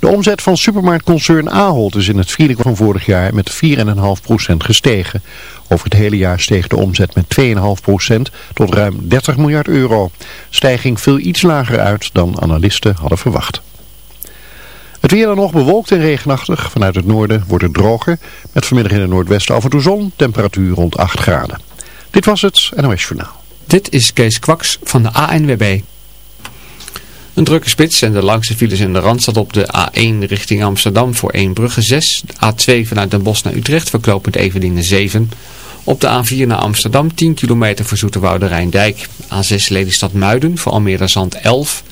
De omzet van supermarktconcern Ahold is in het vierde van vorig jaar met 4,5% gestegen. Over het hele jaar steeg de omzet met 2,5% tot ruim 30 miljard euro. Stijging viel iets lager uit dan analisten hadden verwacht. Het weer dan nog bewolkt en regenachtig. Vanuit het noorden wordt het droger. Met vanmiddag in het noordwesten af en toe zon. Temperatuur rond 8 graden. Dit was het NOS Journaal. Dit is Kees Kwaks van de ANWB. Een drukke spits en de langste files in de Randstad op de A1 richting Amsterdam voor 1 Brugge 6. De A2 vanuit Den Bosch naar Utrecht verklopend Eveningen 7. Op de A4 naar Amsterdam 10 kilometer voor Zoeterwoude Rijndijk. A6 Lelystad Muiden voor Almere Zand 11.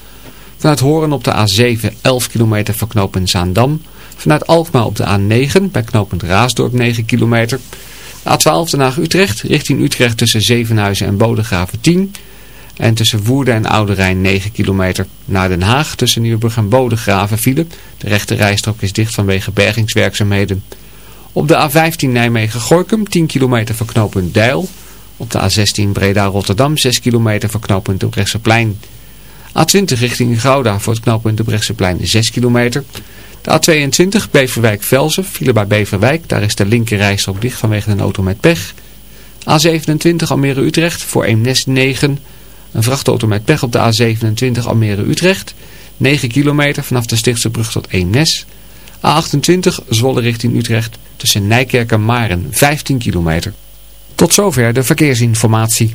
Vanuit Horen op de A7 11 kilometer voor knooppunt Zaandam. Vanuit Alkmaar op de A9 bij knooppunt Raasdorp 9 kilometer. A12 Den Haag-Utrecht richting Utrecht tussen Zevenhuizen en Bodegraven 10. En tussen Woerden en Oude Rijn 9 kilometer. Naar Den Haag tussen Nieuwbrug en Bodegraven file. De rechte rijstrook is dicht vanwege bergingswerkzaamheden. Op de A15 Nijmegen-Gorkum 10 kilometer voor knooppunt Deil. Op de A16 Breda-Rotterdam 6 kilometer voor knooppunt de Brechtseplein. A20 richting Gouda voor het knooppunt de Brechtseplein 6 kilometer. De A22 Beverwijk-Velzen file bij Beverwijk. Daar is de linker rijstrook dicht vanwege een auto met pech. A27 Almere-Utrecht voor Eemnes 9 een vrachtauto met pech op de A27 Almere-Utrecht. 9 kilometer vanaf de Stichtse brug tot Eemnes. A28 Zwolle richting Utrecht tussen Nijkerk en Maren 15 kilometer. Tot zover de verkeersinformatie.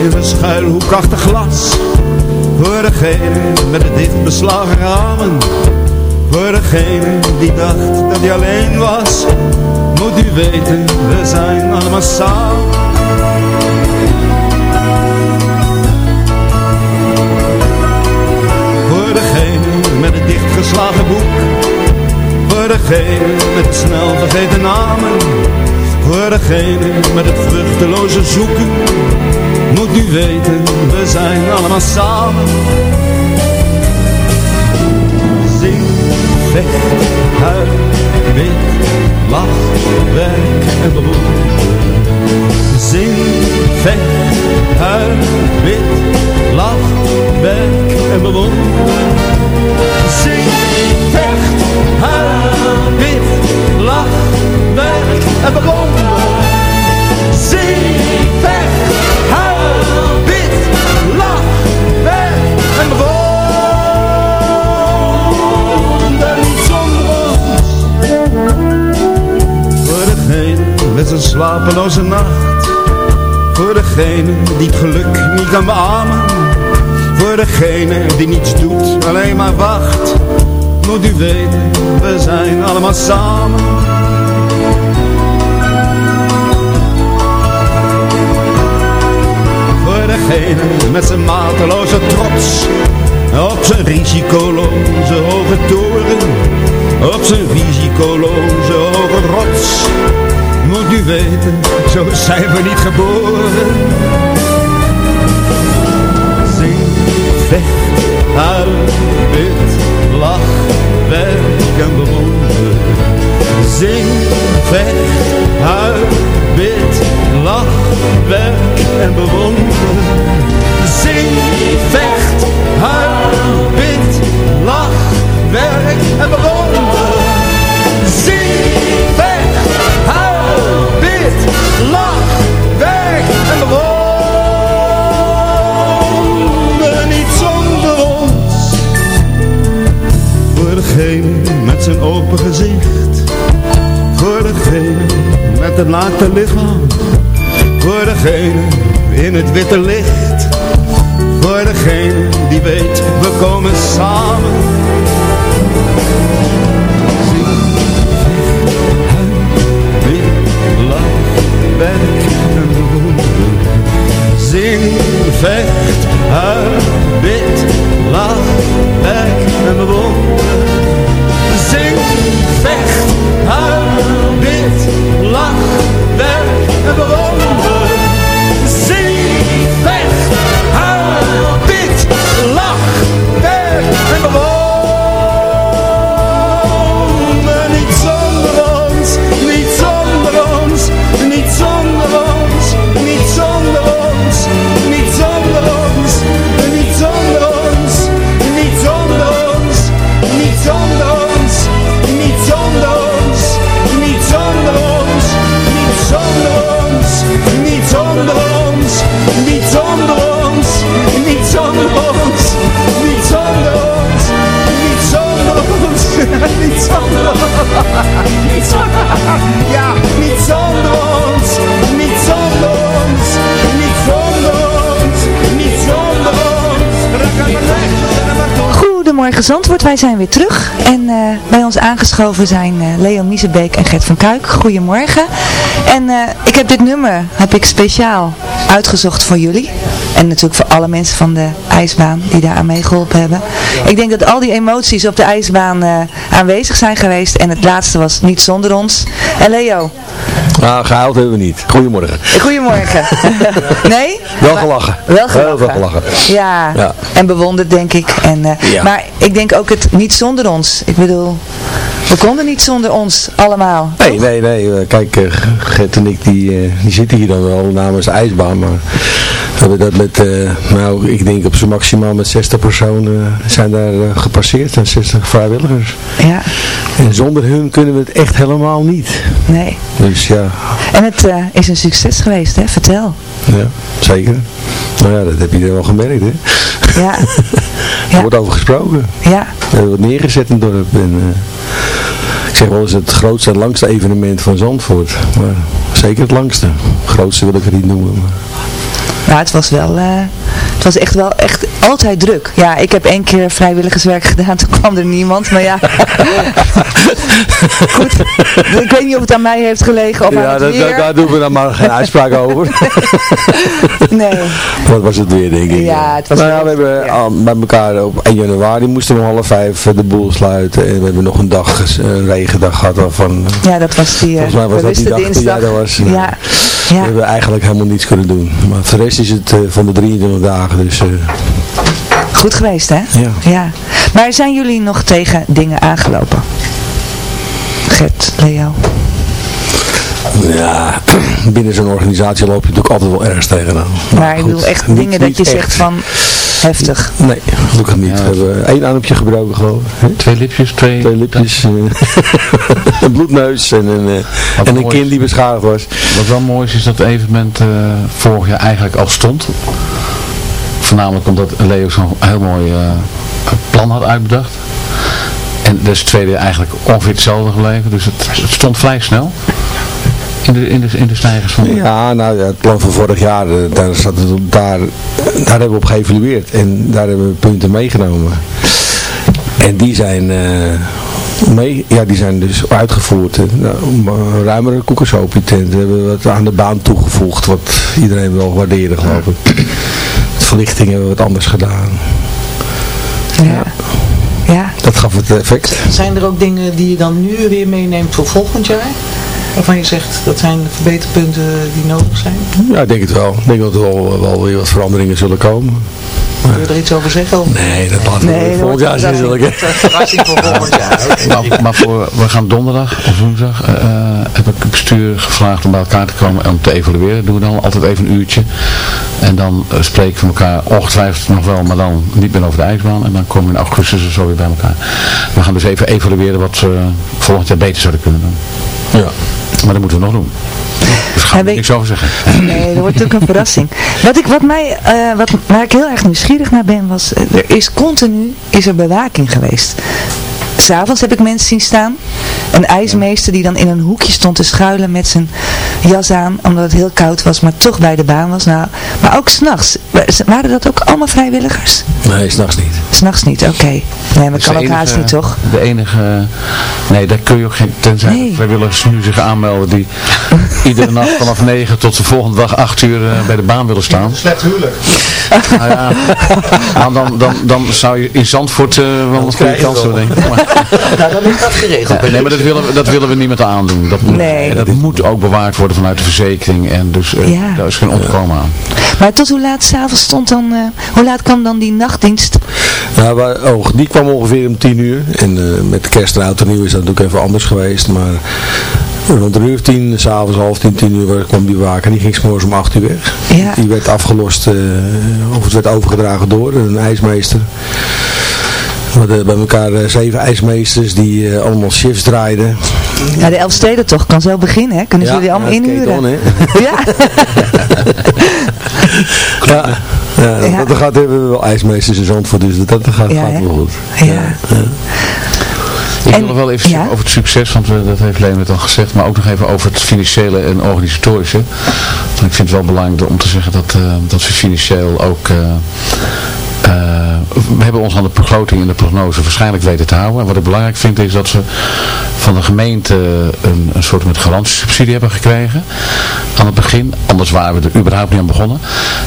In een schuilhoek achter glas. Voor degene met de dicht beslagen ramen. Voor degene die dacht dat hij alleen was. Moet u weten, we zijn allemaal samen. Voor degene met het dichtgeslagen boek. Voor degene met snel vergeten namen voor degene met het vruchteloze zoeken Moet u weten, we zijn allemaal samen. Zing, vecht, huil, wit, lach, werk en beroep. Zing, vecht, huil, wit, lach, werk en bewonder Zing, vecht, huil, wit, lach, werk en bewonder slapeloze nacht Voor degene die het geluk niet kan beamen Voor degene die niets doet, alleen maar wacht. Moet u weten, we zijn allemaal samen degene met zijn mateloze trots. Op zijn risicoloze hoge toren. Op zijn risicoloze hoge rots. Moet u weten, zo zijn we niet geboren. Zing, vecht, huil, bid, lach, werk en bewonder. Zing, vecht, huil, bid, lach, werk en bewonder. Zing, vecht, huil, bid, lach, werk en bewonder. Zing, vecht, huil, bid, lach, werk en bewonder. Niet zonder ons. Voor degene met zijn open gezicht. Voor degene met het naakte lichaam. Voor degene in het witte licht. Voor degene die weet, we komen samen. werk en bewonder. Zing, vecht, huil, bid, lach, werk en bewonder. Zing, vecht, huil, bid, lach, werk en bewonder. Zonder ons, niet zonder ons, niet zonder ons, niet zonder ons, niet zonder niet niet zonder ja, niet zonder ons, niet zonder ons, Goedemorgen wij zijn weer terug en eh, bij ons aangeschoven zijn uh, Leon Miezebeek en Gert van Kuik. Goedemorgen. En uh, ik heb dit nummer heb ik speciaal uitgezocht voor jullie. En natuurlijk voor alle mensen van de ijsbaan die daar aan meegeholpen hebben. Ik denk dat al die emoties op de ijsbaan aanwezig zijn geweest. En het laatste was niet zonder ons. En Leo? Nou, gehuild hebben we niet. Goedemorgen. Goedemorgen. nee? Wel gelachen. Wel gelachen. Heel veel gelachen. Ja. ja. En bewonderd denk ik. En, ja. Maar ik denk ook het niet zonder ons. Ik bedoel, we konden niet zonder ons allemaal. Nee, toch? nee, nee. Kijk, uh, Gert en ik die, uh, die zitten hier dan wel namens de ijsbaan. Maar we hebben dat met, uh, nou ik denk op z'n maximaal met 60 personen zijn daar gepasseerd. En 60 vrijwilligers. Ja. En zonder hun kunnen we het echt helemaal niet. Nee. Dus ja. En het is een succes geweest, hè? Vertel. Ja, zeker. Nou ja, dat heb je wel gemerkt, hè? Ja. Er ja. wordt over gesproken. Ja. We hebben wat neergezet in het dorp. En, ik zeg wel eens het grootste en langste evenement van Zandvoort. Maar zeker het langste. Grootste wil ik het niet noemen. Nou, het was wel, uh, het was echt wel echt altijd druk. Ja, ik heb één keer vrijwilligerswerk gedaan, toen kwam er niemand, maar ja. Goed, ik weet niet of het aan mij heeft gelegen of ja, aan het dat, weer. daar doen we dan maar geen uitspraak over. nee. Wat was het weer, denk ik. Ja, het was nou, ja, we hebben ja. bij elkaar op 1 januari moesten we om half vijf de boel sluiten. En we hebben nog een dag, een regendag gehad waarvan... Ja, dat was die, volgens mij was dat die dag dinsdag. die jij was. Nou, ja. We hebben eigenlijk helemaal niets kunnen doen. Maar voor de rest is het uh, van de 23 dagen, dus... Uh, Goed geweest, hè? Ja. ja. Maar zijn jullie nog tegen dingen aangelopen? Gert, Leo? Ja, binnen zo'n organisatie loop je natuurlijk altijd wel ergens tegenaan. Maar, maar ik bedoel echt niet, dingen dat je echt. zegt van heftig. Nee, gelukkig niet. Ja, we hebben één armpje gebroken geloof ik. Twee lipjes, twee... Twee lipjes. een bloedneus en een, uh, en een kin die beschadigd was. Wat wel mooi is, is dat het evenement uh, vorig jaar eigenlijk al stond. Voornamelijk omdat Leo zo'n heel mooi uh, plan had uitbedacht. En dat is het tweede eigenlijk ongeveer hetzelfde gebleven. Dus het, stond vrij snel. In de, in de, in de stijgers van... Ja, nou ja, het plan van vorig jaar, daar, zat het, daar, daar hebben we op geëvalueerd. En daar hebben we punten meegenomen. En die zijn... Uh, mee, ja, die zijn dus uitgevoerd. Nou, een ruimere koekersopie-tent. We hebben wat aan de baan toegevoegd, wat iedereen wel waardeerde, geloof ik. Verlichting hebben we wat anders gedaan. Ja. ja. Dat gaf het effect. Zijn er ook dingen die je dan nu weer meeneemt voor volgend jaar? Waarvan je zegt, dat zijn verbeterpunten die nodig zijn? Ja, ik denk het wel. Ik denk dat er wel, wel weer wat veranderingen zullen komen. Kun je er iets over zeggen? Of? Nee, dat laten we Nee, volgend jaar zien. ik, hè. Verrassing voor volgend jaar. Maar, maar voor, we gaan donderdag of woensdag eh, eh, heb ik het bestuur gevraagd om bij elkaar te komen en om te evalueren. Dat doen we dan altijd even een uurtje. En dan uh, spreken we elkaar ongetwijfeld nog wel, maar dan niet meer over de ijsbaan. En dan komen we in augustus er zo weer bij elkaar. We gaan dus even evalueren wat we volgend jaar beter zouden kunnen doen. Ja. Maar dat moeten we nog doen. Dus gaan we niks over zeggen. Nee, dat wordt natuurlijk een verrassing. Wat ik, wat mij, eh, wat, waar ik heel erg nieuwsgierig naar ben, was, eh, er is continu, is er bewaking geweest. S'avonds heb ik mensen zien staan. Een ijsmeester die dan in een hoekje stond te schuilen met zijn jas aan, omdat het heel koud was, maar toch bij de baan was. Nou, maar ook s'nachts. Waren dat ook allemaal vrijwilligers? Nee, s'nachts niet. S'nachts niet, oké. Nee, maar Dat is kan ook haast niet, toch? De enige... Nee, daar kun je ook geen... Tenzij Nee. vrijwilligers nu zich aanmelden die iedere nacht vanaf 9 tot de volgende dag 8 uur eh, bij de baan willen staan. Slecht huwelijk. Nou ja, dan, dan, dan zou je in Zandvoort eh, wel een goede krijg je kans wel. hebben, denk ik. Maar, Nou, dan is dat geregeld. nee, maar dat willen, we, dat willen we niemand aandoen. Dat, moet, Nee. dat moet ook bewaard worden vanuit de verzekering. En dus eh, Ja. daar is geen ontkomen aan. Maar tot hoe laat s'avonds stond dan, eh, hoe laat kwam dan die nachtdienst? Nou, waar- oh, die kwam ongeveer om 10 uur. En eh, met kerst en oud en nieuw is dat natuurlijk even anders geweest. Maar rond een uur of tien, s'avonds half tien, tien uur kwam die waken. Die ging s'morgens om 8 uur weg. Ja. Die werd afgelost, eh, of het werd overgedragen door een ijsmeester. We hadden bij elkaar eh, zeven ijsmeesters die eh, allemaal shifts draaiden. Ja, de Elfstedentocht kan zo beginnen, hè? Kunnen ze jullie allemaal ja, inhuren? Keton, hè. Ja. Ja, ja, Ja. Dat, dat gaat, hebben we wel ijsmeesters in Zandvoort, dus dat, dat gaat, Ja, gaat wel goed. Ja. Ik wil nog wel even ja? over het succes, want we, dat heeft Leonard al gezegd, maar ook nog even over het financiële en organisatorische. Want ik vind het wel belangrijk om te zeggen dat, eh, dat we financieel ook... eh, eh, we hebben ons aan de begroting en de prognose waarschijnlijk weten te houden. En wat ik belangrijk vind is dat we van de gemeente een, een soort met garantiesubsidie hebben gekregen aan het begin. Anders waren we er überhaupt niet aan begonnen.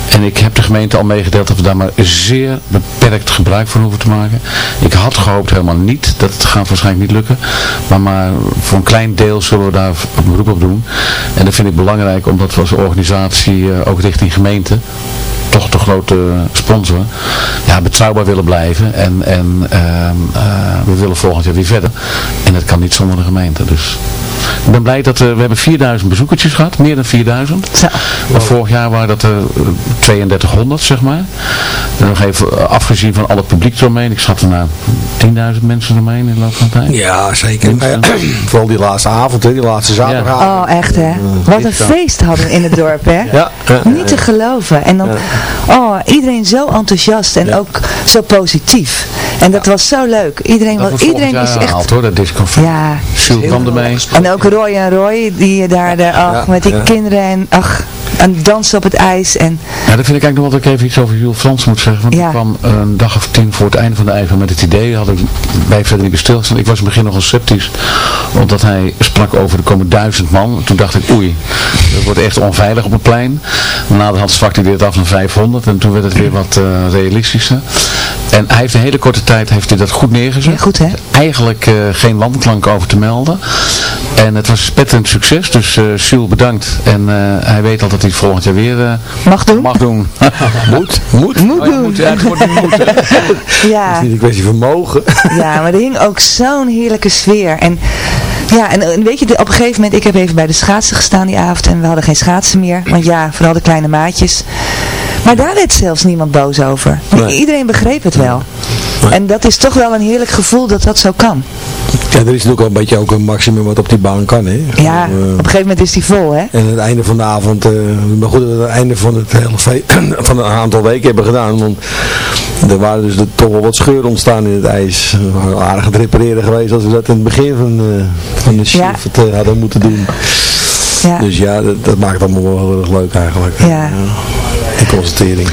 En ik heb de gemeente al meegedeeld dat we daar maar zeer beperkt gebruik van hoeven te maken. Ik had gehoopt helemaal niet. Dat gaat waarschijnlijk niet lukken. Maar, maar voor een klein deel zullen we daar een beroep op doen. En dat vind ik belangrijk omdat we als organisatie eh, ook richting gemeente toch de grote sponsor, ja, betrouwbaar willen blijven. En, en ehm, eh, we willen volgend jaar weer verder. En dat kan niet zonder de gemeente. Dus ik ben blij dat eh, we hebben 4000 bezoekertjes gehad. Meer dan 4000. Zo. Maar vorig jaar waren dat er eh, 3200, zeg maar. En nog even eh, afgezien van al het publiek eromheen. Ik schat er naar 10.000 mensen eromheen in de loop van de tijd. Ja, zeker. Ja, vooral die laatste avond, hè, die laatste zaterdagavond. Oh, echt hè. Wat een feest hadden we in het dorp hè. Ja, ja, Niet te geloven. En dan, oh, iedereen zo enthousiast en ook zo positief. En dat was zo leuk. Iedereen, Dat was, iedereen is echt... hoor, dat. Ja. Jules kwam ermee. En ook Roy en Roy, die daar, daar ach, Ja, met die ja. kinderen en ach, aan het dansen op het ijs. En Ja, dat vind ik eigenlijk nog wat ik even iets over Jules Frans moet zeggen. Want Ja. ik kwam een dag of tien voor het einde van de ijver met het idee. Had ik bij verder niet stilgestaan. Ik was in het begin nogal sceptisch. Omdat hij sprak over er komen duizend man. Toen dacht ik oei, het wordt echt onveilig op het plein. Maar na de hand zwakte hij dit af naar 500. En toen werd het weer wat eh, realistischer. En hij heeft een hele korte tijd heeft hij dat goed neergezet. Ja, goed, hè? Eigenlijk eh, geen landklank over te melden. En het was spetterend succes. Dus eh Jules bedankt. En hij weet al dat hij het volgend jaar weer eh, mag doen. mag doen. Moet, moet. Moet Oh ja, doen. moet, ja, het wordt moet. Ja. Het is niet een kwestie van mogen. Ja, maar er hing ook zo'n heerlijke sfeer. En ja, en weet je, op een gegeven moment, ik heb even bij de schaatsen gestaan die avond en we hadden geen schaatsen meer. Want ja, vooral de kleine maatjes. Maar daar werd zelfs niemand boos over. Nee. Iedereen begreep het wel. En dat is toch wel een heerlijk gevoel dat dat zo kan. Ja, er is natuurlijk wel een beetje ook een maximum wat op die baan kan, hè. Ja, Eh, op een gegeven moment is die vol, hè? En het einde van de avond, eh, maar goed dat we het einde van het hele van een aantal weken hebben gedaan. Want er waren dus toch wel wat scheuren ontstaan in het ijs. We waren aardig aan het repareren geweest als we dat in het begin van, eh, van de Ja. shift eh, hadden moeten doen. Ja. Dus ja, dat, dat maakt het allemaal wel heel erg leuk eigenlijk. Ja. Die constatering.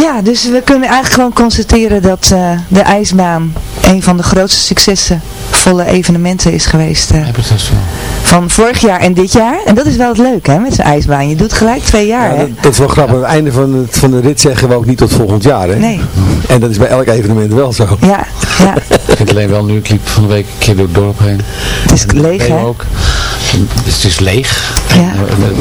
Ja, dus we kunnen eigenlijk gewoon constateren dat eh, de ijsbaan een van de grootste successen volle evenementen is geweest Heb het dat zo? van vorig jaar en dit jaar. En dat is wel het leuke hè, met zo'n ijsbaan. Je doet gelijk twee jaar Ja, hè? dat, dat is wel grappig. Aan het einde van, het, van de rit zeggen we ook niet tot volgend jaar. Hè? Nee. En dat is bij elk evenement wel zo. Ja, ja, Ik vind alleen wel nu, ik liep van de week een keer door het dorp heen. het is leeg hè? ook. Het is leeg. Ja,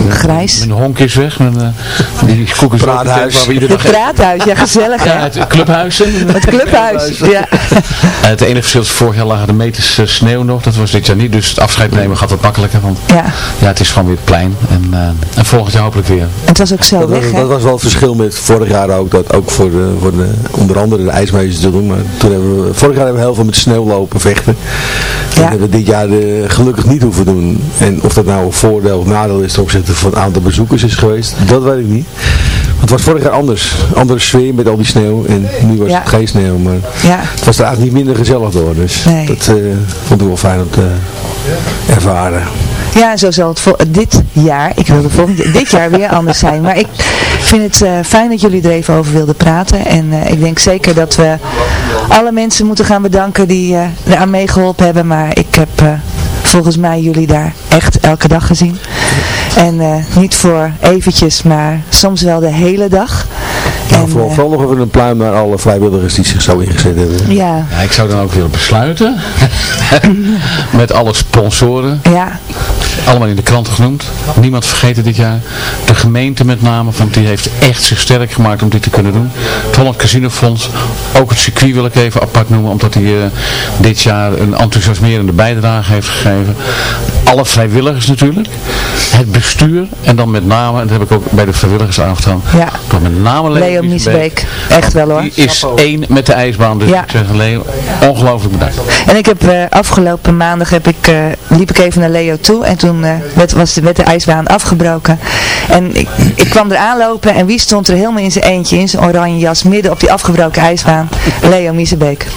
grijs. Mijn honk is weg. Mijn, eh, die Praathuis. waar we iedere Het dag praathuis, ja gezellig Ja, het clubhuis. Het clubhuis, ja. Eh, het enige verschil is, vorig jaar lagen de meters eh, sneeuw nog. Dat was dit jaar niet. Dus het afscheid nemen gaat wat makkelijker. Want Ja, ja, het is gewoon weer het plein. En, eh, en volgend jaar hopelijk weer. het was ook zo Dat was, weg hè. dat was wel het verschil met vorig jaar ook. Dat ook voor, de, voor de, onder andere de ijsmeesters te doen. Maar toen hebben we, vorig jaar hebben we heel veel met sneeuw lopen, vechten. Ja. Dat hebben we dit jaar de, gelukkig niet hoeven doen. En of dat nou een voordeel of nadeel is ten opzichte van het aantal bezoekers is geweest, dat weet ik niet. Want het was vorig jaar anders. Andere sfeer met al die sneeuw. En nu was Ja. het geen sneeuw. Maar Ja, het was er eigenlijk niet minder gezellig door. Dus Nee. dat eh, vond ik wel fijn om te ervaren. ja en zo zal het vol- dit jaar, ik wilde volgend dit jaar weer anders zijn. Maar ik vind het eh, fijn dat jullie er even over wilden praten. En eh, ik denk zeker dat we alle mensen moeten gaan bedanken die eh eraan meegeholpen hebben. Maar ik heb volgens mij jullie daar echt elke dag gezien. En eh, niet voor eventjes, maar soms wel de hele dag. Nou, En, vooral, eh, vooral nog even een pluim naar alle vrijwilligers die zich zo ingezet hebben. ja, Ja, ik zou dan ook willen besluiten. Met alle sponsoren. ja, Allemaal in de kranten genoemd. Niemand vergeten dit jaar. De gemeente met name, want die heeft echt zich sterk gemaakt om dit te kunnen doen. Het Holland Casino Fonds. Ook het circuit wil ik even apart noemen, omdat hij eh, dit jaar een enthousiasmerende bijdrage heeft gegeven. Alle vrijwilligers natuurlijk. Het bestuur. En dan met name, en dat heb ik ook bij de vrijwilligers aangedaan. Ja. Dan met name Leo, Leo Miesbeek. Echt wel hoor. Die is één met de ijsbaan. Dus Ja. ik zeg Leo, ongelooflijk bedankt. En ik heb eh, afgelopen maandag heb ik, eh, liep ik even naar Leo toe en toen eh, werd, was de, werd de ijsbaan afgebroken. En ik, ik kwam er aanlopen en wie stond er helemaal in zijn eentje, in zijn oranje jas, midden op die afgebroken ijsbaan? Leo Miezebeek.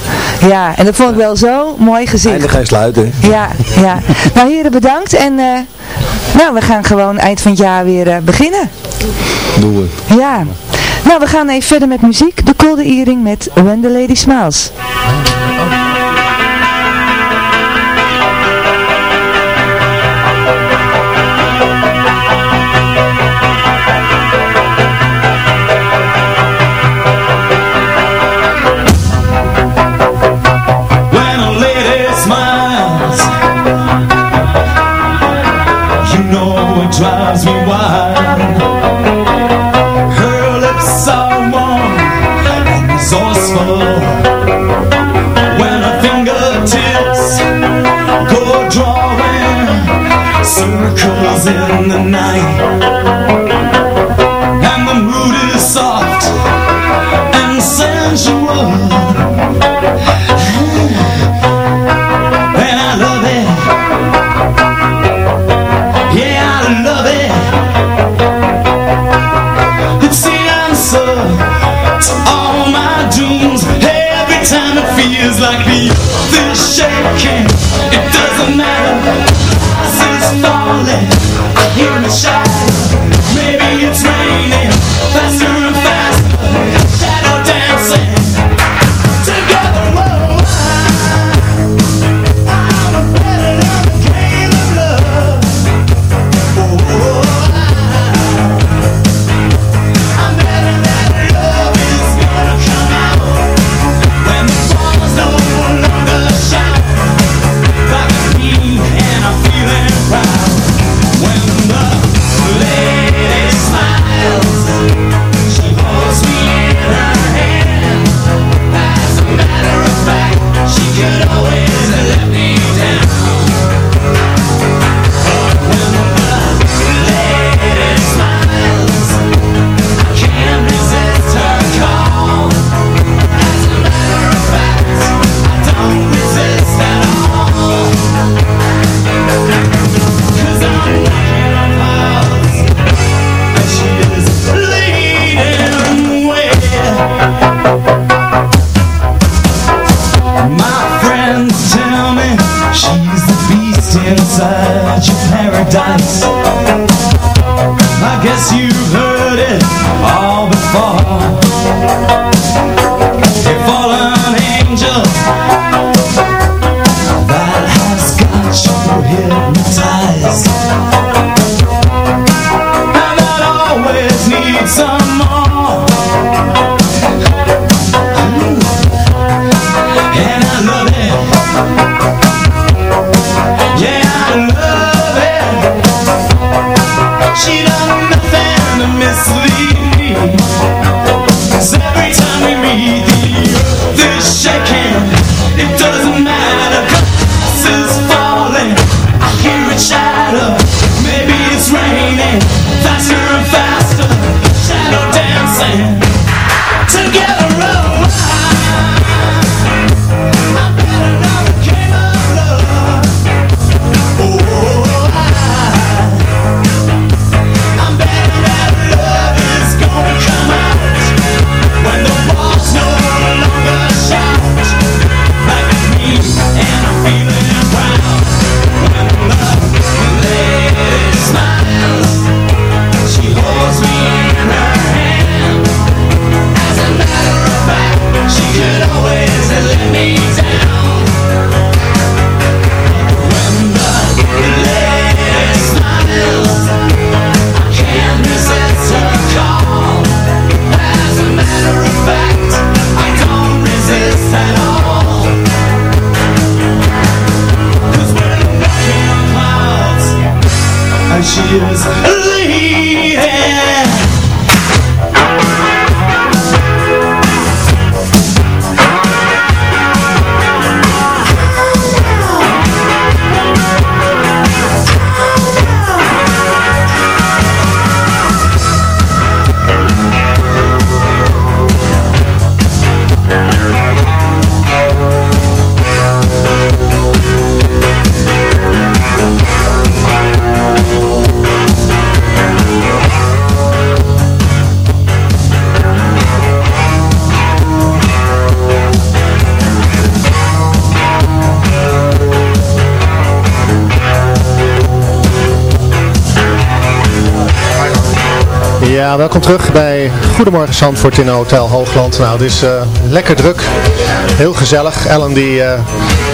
Ja, en dat vond ik wel zo mooi gezicht. Eindig geen sluiten. Ja, ja. Nou heren bedankt en eh, nou we gaan gewoon eind van het jaar weer eh, beginnen. Doen we. Ja. Nou we gaan even verder met muziek. De Kolde Earring met When the Lady Smiles. It drives me wild. Her lips are warm And resourceful. When her fingertips Go drawing Circles in the night shaking, terug bij Goedemorgen Zandvoort in Hotel Hoogland. Nou, het is uh, lekker druk, heel gezellig. Ellen die uh,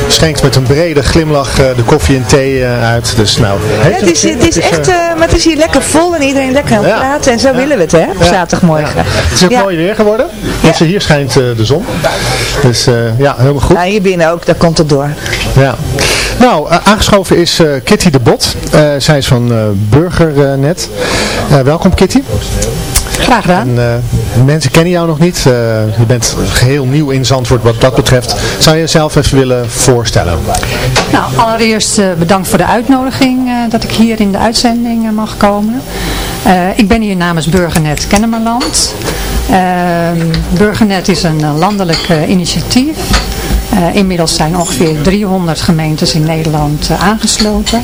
schenkt met een brede glimlach uh, de koffie en thee uit. Dus nou, ja, het, is, het is echt, maar het is hier lekker vol en iedereen lekker aan het praten. En zo willen we het, hè, op zaterdagmorgen. Het is ook mooi weer geworden. Dus hier schijnt de zon. Dus ja, helemaal goed. Ja, hier binnen ook, daar komt het door. Ja. Nou, aangeschoven is Kitty de Bot. zij is van Burgernet. welkom Kitty. Graag gedaan. En, uh, mensen kennen jou nog niet. Uh, je bent geheel nieuw in Zandvoort wat dat betreft. Zou je jezelf even willen voorstellen? Nou, allereerst uh, bedankt voor de uitnodiging dat ik hier in de uitzending mag komen. ik ben hier namens Burgernet Kennemerland. Ehm, Burgernet is een landelijk initiatief. Uh, inmiddels zijn ongeveer 300 gemeentes in Nederland uh, aangesloten.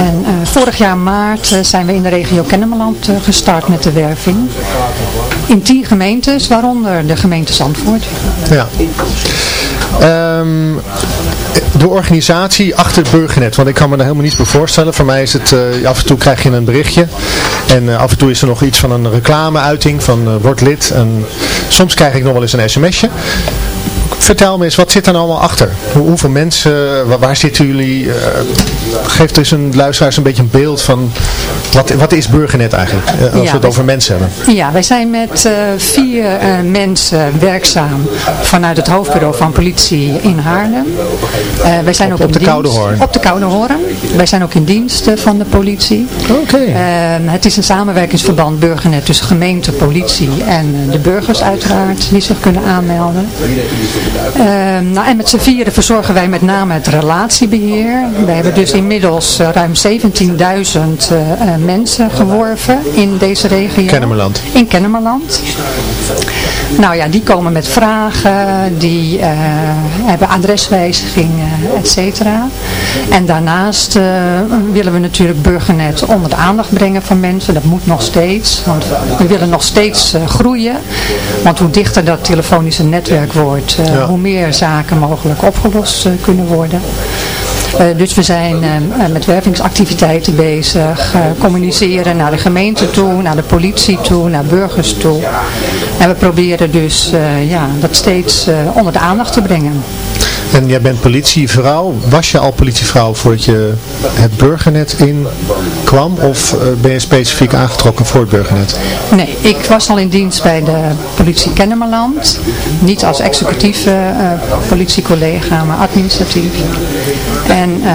En uh, vorig jaar maart zijn we in de regio Kennemerland gestart met de werving. In 10 gemeentes, waaronder de gemeente Zandvoort. Ja. Um, de organisatie achter Burgernet, want ik kan me er helemaal niets bij voorstellen. Voor mij is het, af en toe krijg je een berichtje en af en toe is er nog iets van een reclameuiting van word lid. En soms krijg ik nog wel eens een sms'je vertel me eens, wat zit er nou allemaal achter? hoeveel mensen, waar, waar zitten jullie? Uh, geef dus een luisteraars een beetje een beeld van, wat, wat is Burgernet eigenlijk? Uh, als we het over mensen hebben. Ja, wij zijn met uh, vier mensen werkzaam vanuit het hoofdbureau van politie in Haarlem. wij zijn op, ook op de Koude Hoorn? Op de Koude Hoorn. Wij zijn ook in dienst van de politie. Oké. Ehm, het is een samenwerkingsverband Burgernet tussen gemeente, politie en de burgers uiteraard die zich kunnen aanmelden. Ehm, nou, en met z'n vieren verzorgen wij met name het relatiebeheer. We hebben dus inmiddels uh, ruim 17.000 uh, mensen geworven in deze regio. Kennemerland. In Kennemerland. Nou ja, die komen met vragen, die uh, hebben adreswijzigingen, et cetera. En daarnaast willen we natuurlijk Burgernet onder de aandacht brengen van mensen. Dat moet nog steeds, want we willen nog steeds groeien. Want hoe dichter dat telefonische netwerk wordt, ja. Hoe meer zaken mogelijk opgelost kunnen worden. Uh, dus we zijn uh, met wervingsactiviteiten bezig, communiceren naar de gemeente toe, naar de politie toe, naar burgers toe. En we proberen dus ja, dat steeds onder de aandacht te brengen. En jij bent politievrouw. Was je al politievrouw voordat je het burgernet in kwam? Of ben je specifiek aangetrokken voor het burgernet? Nee, ik was al in dienst bij de politie Kennemerland. Niet als executieve uh, politiecollega, maar administratief. En uh,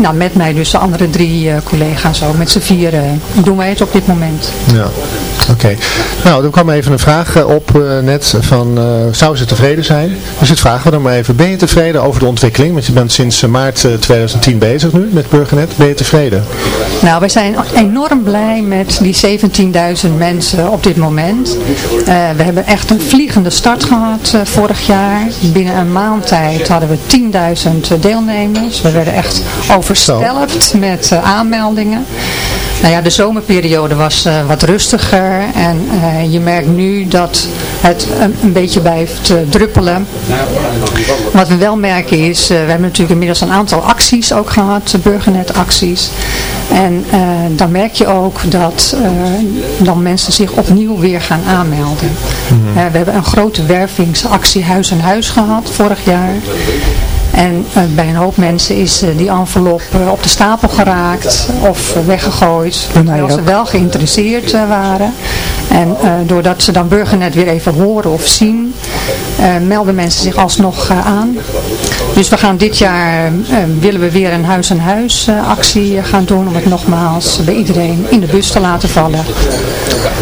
nou, met mij dus de andere drie uh, collega's ook. Met z'n vieren doen wij het op dit moment. Ja, oké. Nou, er kwam even een vraag op net van, zou ze tevreden zijn? Dus het vragen we dan maar even. Ben je tevreden over de ontwikkeling? Want je bent sinds maart 2010 bezig nu met Burgernet. Ben je tevreden? Nou, wij zijn enorm blij met die 17.000 mensen op dit moment. we hebben echt een vliegende start gehad vorig jaar. Binnen een maand tijd hadden we 10.000 deelnemers. We werden echt overstelpt met aanmeldingen. Nou ja, de zomerperiode was wat rustiger en uh, je merkt nu dat het een, een beetje blijft druppelen. Wat we wel merken is, we hebben natuurlijk inmiddels een aantal acties ook gehad, burgernetacties. En dan merk je ook dat dan mensen zich opnieuw weer gaan aanmelden. Mm -hmm. we hebben een grote wervingsactie huis aan huis gehad vorig jaar. En uh, bij een hoop mensen is uh, die envelop uh, op de stapel geraakt of weggegooid. Terwijl ze wel geïnteresseerd waren. En doordat ze dan Burgernet weer even horen of zien, melden mensen zich alsnog aan. Dus we gaan dit jaar, willen we weer een huis-aan-huis actie gaan doen om het nogmaals bij iedereen in de bus te laten vallen.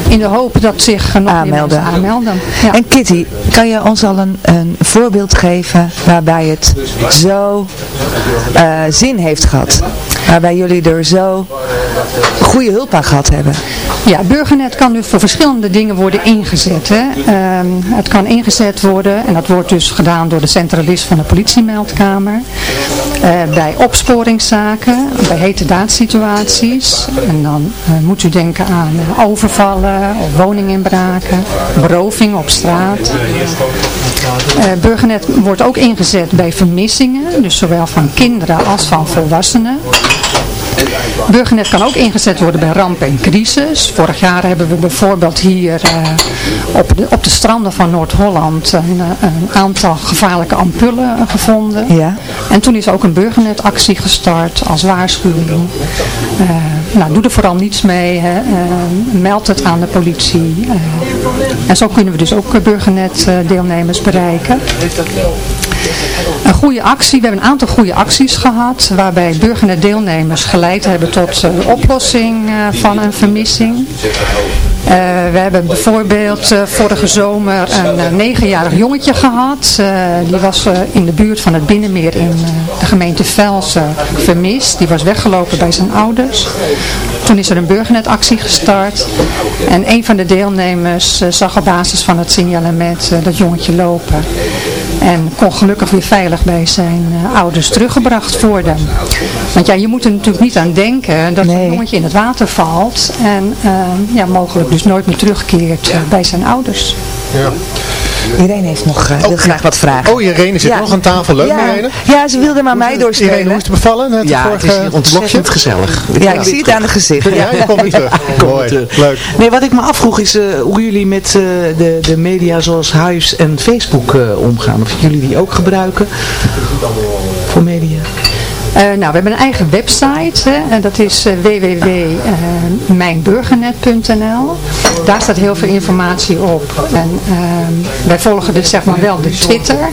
In de hoop dat zich nog aanmelden. aanmelden. Ja. En Kitty, kan je ons al een, een voorbeeld geven waarbij het zo zin heeft gehad. Waarbij jullie er zo goede hulp aan gehad hebben. Ja, Burgernet kan dus voor verschillende dingen worden ingezet. Hè. Um, het kan ingezet worden, en dat wordt dus gedaan door de centralist van de politiemeldkamer. Uh, bij opsporingszaken, bij hete daadsituaties. En dan uh, moet u denken aan overvallen, of woninginbraken, beroving op straat. Uh, Burgernet wordt ook ingezet bij vermissingen, dus zowel van kinderen als van volwassenen. Burgernet kan ook ingezet worden bij ramp en crisis. Vorig jaar hebben we bijvoorbeeld hier eh, op, de, op de stranden van Noord-Holland een, eh, een aantal gevaarlijke ampullen gevonden. Ja. En toen is ook een burgernetactie gestart als waarschuwing. Eh, nou, doe er vooral niets mee. Hè. Meld het aan de politie. En zo kunnen we dus ook eh, burgernetdeelnemers bereiken. Een goede actie, we hebben een aantal goede acties gehad waarbij burgernetdeelnemers geleid hebben tot eh, de oplossing eh, van een vermissing. Eh, we hebben bijvoorbeeld eh, vorige zomer een eh, negenjarig jongetje gehad. Eh, die was eh, in de buurt van het Binnenmeer in eh, de gemeente Velsen vermist. Die was weggelopen bij zijn ouders. Toen is er een burgernetactie gestart. En een van de deelnemers eh, zag op basis van het signalement eh, dat jongetje lopen. En kon gelukkig weer veilig bij zijn eh, ouders teruggebracht worden. Want ja, je moet er natuurlijk niet aan denken dat een jongetje in het water valt. En eh, ja, mogelijk dus nooit meer terugkeert eh, bij zijn ouders. Ja. Irene heeft nog, eh, wil graag wat vragen. Oh, Irene zit Ja. nog aan tafel. Leuk, ja. Irene. Ja, ze wilde maar mij doorspelen. Irene, hoe is het bevallen? Het Ja, het is ontzettend gezellig. Ja, ik zie het aan de gezicht. Ja, je komt weer terug. Mooi, leuk. Nee, wat ik me afvroeg is eh, hoe jullie met eh, de, de media zoals Huis en Facebook eh, omgaan. Of jullie die ook gebruiken voor media. Eh, nou, we hebben een eigen website. Hè, en dat is uh, www.mijnburgernet.nl Daar staat heel veel informatie op. En ehm, wij volgen dus zeg maar wel de Twitter.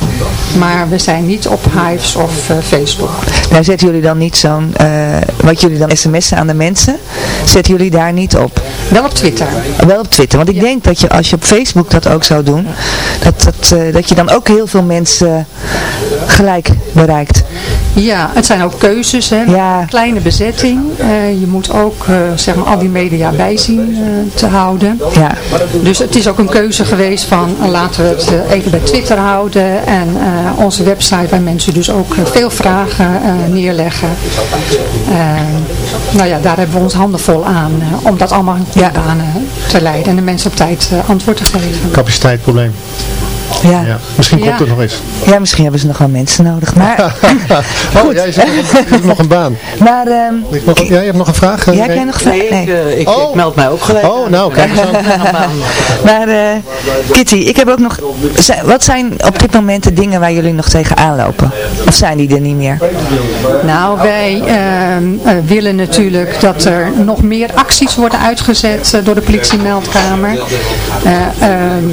Maar we zijn niet op Hives of eh, Facebook. Nou zetten jullie dan niet zo'n, eh, wat jullie dan sms'en aan de mensen, zetten jullie daar niet op? Wel op Twitter. Wel op Twitter, want ik denk dat je als je op Facebook dat ook zou doen, dat, dat, eh, dat je dan ook heel veel mensen gelijk bereikt. Ja, het zijn ook keuzes. Hè, Kleine bezetting. Eh, je moet ook eh, zeg maar, al die media bijzien eh, te houden. Ja. Dus het is ook een keuze geweest van laten we het even bij Twitter houden. En eh, onze website waar mensen dus ook veel vragen eh, neerleggen. Nou ja, daar hebben we ons handen vol aan eh, om dat allemaal in goede banen te leiden. En de mensen op tijd eh, antwoord te geven. Capaciteitsprobleem. Ja. Ja. Misschien komt Ja. het nog eens. Ja, misschien hebben ze nog wel mensen nodig. Maar, oh, jij zegt nog- je hebt nog een baan. maar ehm, nog, ja, je hebt nog een vraag? eh, jij nog vragen? Nee, ik, eh, ik, Oh. ik meld mij ook gelijk. Oh, nou, kijk eens aan. Maar eh, Kitty, ik heb ook nog, wat zijn op dit moment de dingen waar jullie nog tegenaan lopen? Of zijn die er niet meer? Nou, wij ehm, eh, willen natuurlijk dat er nog meer acties worden uitgezet door de politiemeldkamer. Eh, ehm,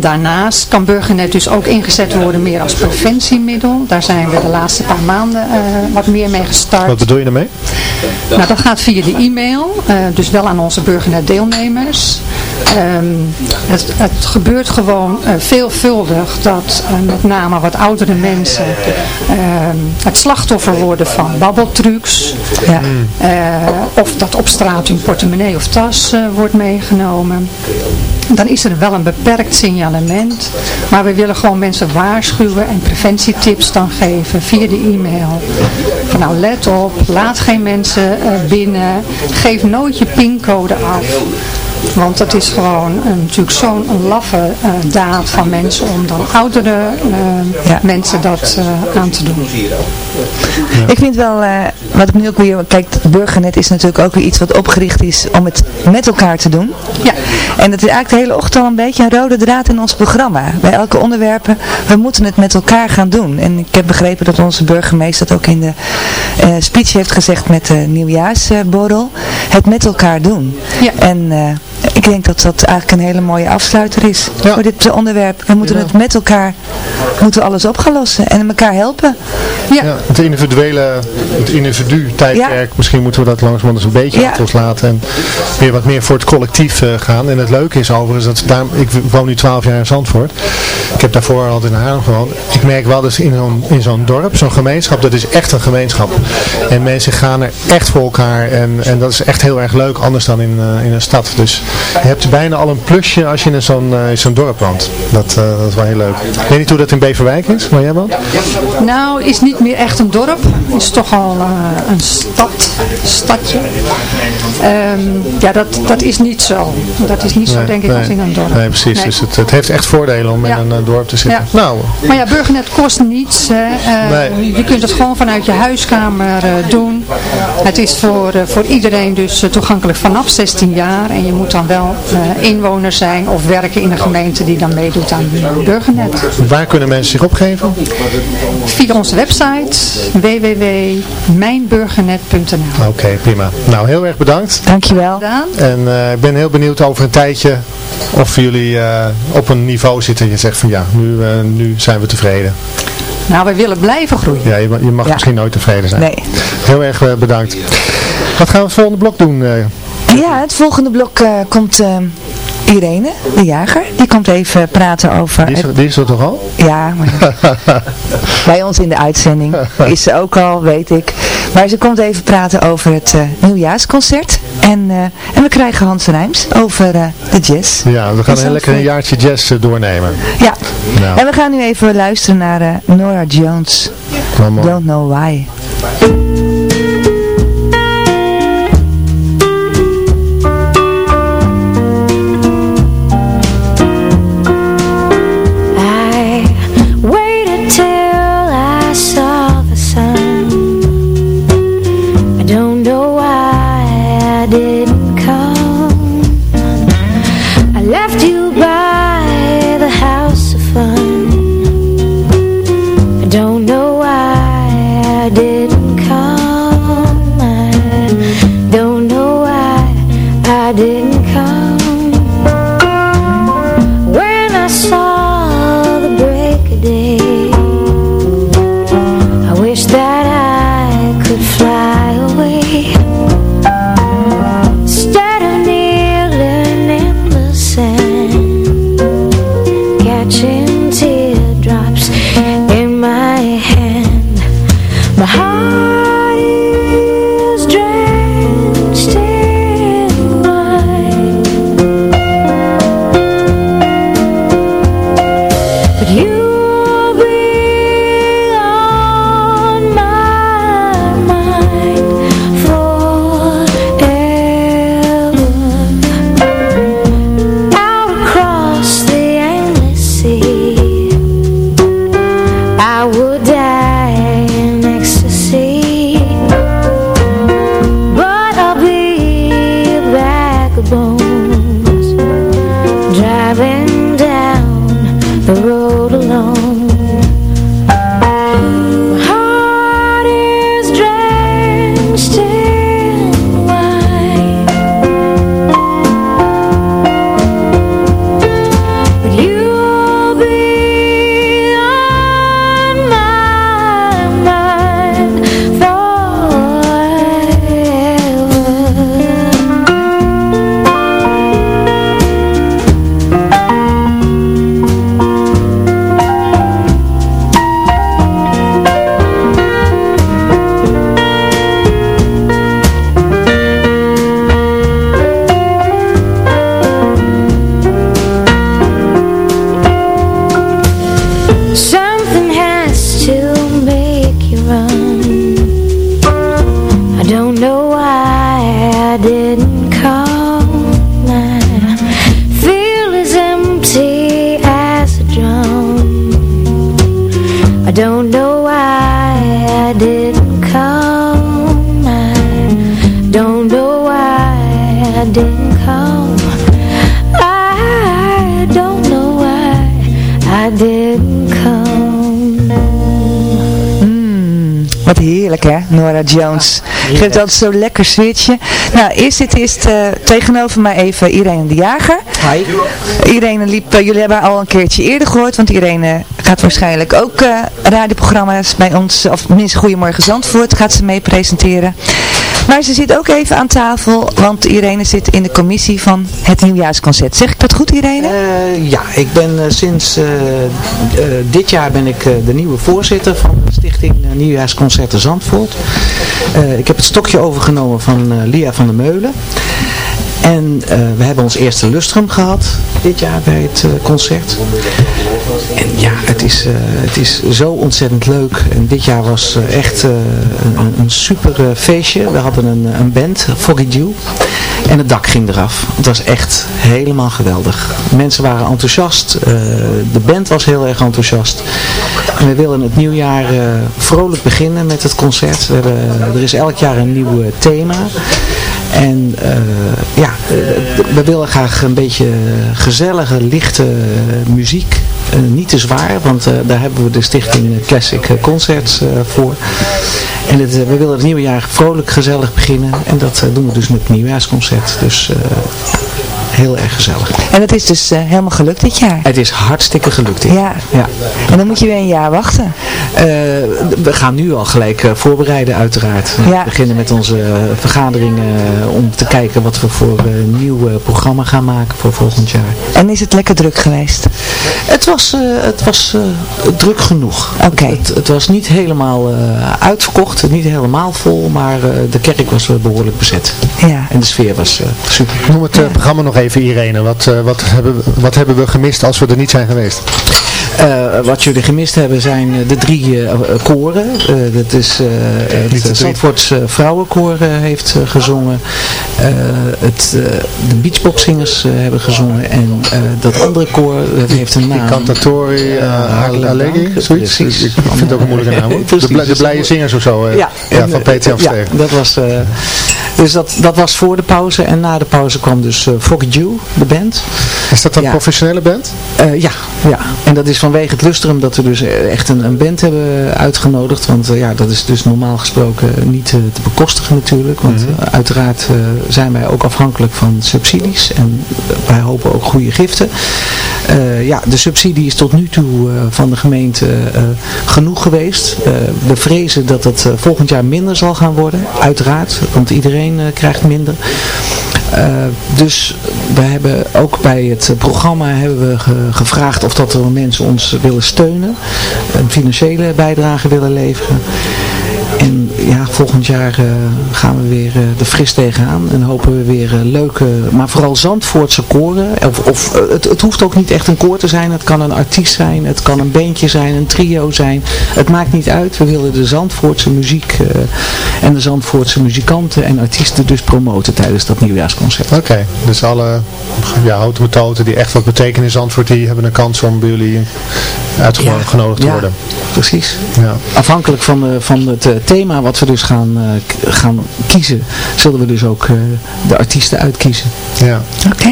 en daarnaast kan Burgernet dus ook ingezet worden meer als preventiemiddel. Daar zijn we de laatste paar maanden eh, wat meer mee gestart. Wat bedoel je daarmee? Nou, dat gaat via de e-mail, eh, dus wel aan onze burgernet deelnemers. Ehm, het, het gebeurt gewoon eh, veelvuldig dat met name wat oudere mensen ehm, het slachtoffer worden van babbeltrucs. Ja. Eh, of dat op straat hun portemonnee of tas eh, wordt meegenomen. Dan is er wel een beperkt signalement. Maar we willen gewoon mensen waarschuwen en preventietips dan geven via de e-mail. Van nou let op, laat geen mensen eh, binnen. Geef nooit je pincode af. Want dat is gewoon natuurlijk zo'n laffe eh, daad van mensen om dan oudere eh, mensen dat eh, aan te doen. Ik vind wel, eh, wat ik nu ook weer, kijk, Burgernet is natuurlijk ook weer iets wat opgericht is om het met elkaar te doen. Ja. En dat is eigenlijk de hele ochtend al een beetje een rode draad in ons programma. Bij elke onderwerpen, we moeten het met elkaar gaan doen. En ik heb begrepen dat onze burgemeester dat ook in de eh, speech heeft gezegd met de nieuwjaarsborrel. het met elkaar doen. Ja. En eh, ik denk dat dat eigenlijk een hele mooie afsluiter is voor dit eh, onderwerp. We moeten het met elkaar, moeten we alles op gaan lossen en elkaar helpen. Ja. Ja, het individuele, het individu tijdperk, misschien moeten we dat langzamerhand eens een beetje achter ons laten en weer wat meer voor het collectief eh, gaan. En het leuke is overigens, dat daar, ik woon nu 12 jaar in Zandvoort, ik heb daarvoor altijd in Haarlem gewoond, ik merk wel dus in zo'n dorp, zo'n gemeenschap, dat is echt een gemeenschap. En mensen gaan er echt voor elkaar en, en dat is echt heel erg leuk, anders dan in, eh, in een stad. Dus hebt bijna al een plusje als je in zo'n eh, zo'n dorp woont. Dat, eh, dat is wel heel leuk. Ik weet niet hoe dat in Beverwijk is, waar jij woont? Nou, is niet meer echt een dorp. Is toch al eh, een stad, stadje. Ehm, ja, dat, dat is niet zo. Dat is niet zo, Nee, denk ik, nee. als in een dorp. Nee, precies. Nee. Dus het, het heeft echt voordelen om Ja. in een dorp te zitten. Ja. Nou, Maar ja, Burgernet kost niets. Hè. Eh, Nee. Je kunt het gewoon vanuit je huiskamer doen. Het is voor, voor iedereen dus toegankelijk vanaf 16 jaar. En je moet dan wel eh, inwoner zijn of werken in een gemeente die dan meedoet aan Burgernet. waar kunnen mensen zich opgeven? Via onze website www.mijnburgernet.nl Oké, prima. Nou, heel erg bedankt. Dankjewel. En eh, ik ben heel benieuwd over een tijdje of jullie eh, op een niveau zitten en je zegt van ja, nu, eh, nu zijn we tevreden. Nou, we willen blijven groeien. Ja, je, ma- je mag Ja. misschien nooit tevreden zijn. Nee. Heel erg bedankt. Wat gaan we het volgende blok doen? Ja, het volgende blok eh, komt eh, Irene, de jager. Die komt even praten over... die, is er, die is er toch al? Ja, maar bij ons in de uitzending is ze ook al, weet ik. Maar ze komt even praten over het eh, nieuwjaarsconcert. En, en we krijgen Hans Rijms over de jazz. Ja, we gaan In een lekker een jaartje jazz doornemen. Ja, Nou, en we gaan nu even luisteren naar Nora Jones. Don't know why. noite. Didn't come I don't know why I didn't come Mm, wat heerlijk hè, Nora Jones. Geeft altijd zo'n lekker sfeertje. Nou, eerst zit eerst eh, tegenover mij even Irene de Jager. Hi. Irene liep, eh, jullie hebben haar al een keertje eerder gehoord, want Irene gaat waarschijnlijk ook eh, radioprogramma's bij ons, of minstens Goedemorgen Zandvoort, gaat ze mee presenteren. Maar ze zit ook even aan tafel, want Irene zit in de commissie van het nieuwjaarsconcert. Zeg ik dat goed Irene? Eh, ja, ik ben eh, sinds eh, dit jaar ben ik de nieuwe voorzitter van de stichting Nieuwjaarsconcerten Zandvoort. Ik heb het stokje overgenomen van Lia van der Meulen. En eh, we hebben ons eerste lustrum gehad dit jaar bij het eh, concert. En ja, het is, eh, het is zo ontzettend leuk. En dit jaar was echt een, een super feestje. We hadden een, een band, Foggy Dew. En het dak ging eraf. Het was echt helemaal geweldig. Mensen waren enthousiast. de band was heel erg enthousiast. En we willen het nieuwjaar vrolijk beginnen met het concert. Er is elk jaar een nieuw thema. En eh, ja, eh, we willen graag een beetje gezellige, lichte muziek. Eh, niet te zwaar, want daar hebben we de stichting Classic Concerts voor. En het, we willen het nieuwe jaar vrolijk, gezellig beginnen. En dat doen we dus met het nieuwjaarsconcert. Dus heel erg gezellig. En het is dus eh, helemaal gelukt dit jaar. Het is hartstikke gelukt. dit Ja. jaar. ja. En dan moet je weer een jaar wachten. Eh, we gaan nu al gelijk eh, voorbereiden uiteraard. We Ja. beginnen met onze vergaderingen om te kijken wat we voor een nieuw eh, programma gaan maken voor volgend jaar. En is het lekker druk geweest? Het was, eh, het was eh, druk genoeg. Oké. Het, het was niet helemaal eh, uitverkocht, niet helemaal vol, maar eh, de kerk was eh, behoorlijk bezet. Ja. En de sfeer was eh, super. Noem het eh, programma nog even Irene. Wat, eh, wat, hebben, wat hebben we gemist als we er niet zijn geweest? Eh, wat jullie gemist hebben zijn eh, de drie eh, koren. Dat is het. Zandvoorts vrouwenkoor heeft gezongen. Het, de beachboxzingers eh, hebben gezongen. En dat andere koor heeft een naam. Cantatori, uh, Allegri, dank. zoiets? Precies. Ik vind het ook een moeilijke naam. De, Precies. bl- de blije zingers of zo. Ja, van Peter Jan Ja, dat was, dus dat, dat was voor de pauze. En na de pauze kwam dus uh, Foggy Dew, de band. Is dat een Ja. professionele band? Ja, ja, en dat is vanwege het lustrum dat we dus eh, echt een, een band hebben uitgenodigd. Want eh, ja, dat is dus normaal gesproken niet eh, te bekostigen natuurlijk. Want Mhm. uiteraard zijn wij ook afhankelijk van subsidies. En wij hopen ook goede giften. Ja, de subsidie is tot nu toe van de gemeente genoeg geweest. We vrezen dat het volgend jaar minder zal gaan worden. Uiteraard, want iedereen krijgt minder. Eh, dus we hebben ook bij het programma hebben we ge- gevraagd of dat er mensen ons willen steunen. Een financiële bijdrage willen leveren. Ja, volgend jaar eh, gaan we weer eh er fris tegenaan. En hopen we weer eh, leuke, maar vooral Zandvoortse koren. Of, of het, het hoeft ook niet echt een koor te zijn. Het kan een artiest zijn, het kan een bandje zijn, een trio zijn. Het maakt niet uit. We willen de Zandvoortse muziek en de Zandvoortse muzikanten en artiesten dus promoten tijdens dat nieuwjaarsconcert. Oké, dus alle ja, houten metoten die echt wat betekenen in Zandvoort, die hebben een kans om bij jullie uitgenodigd te Ja, worden. precies. Ja. Afhankelijk van, de, van het thema wat we dus gaan, eh, gaan kiezen, zullen we dus ook eh, de artiesten uitkiezen. Ja. Oké.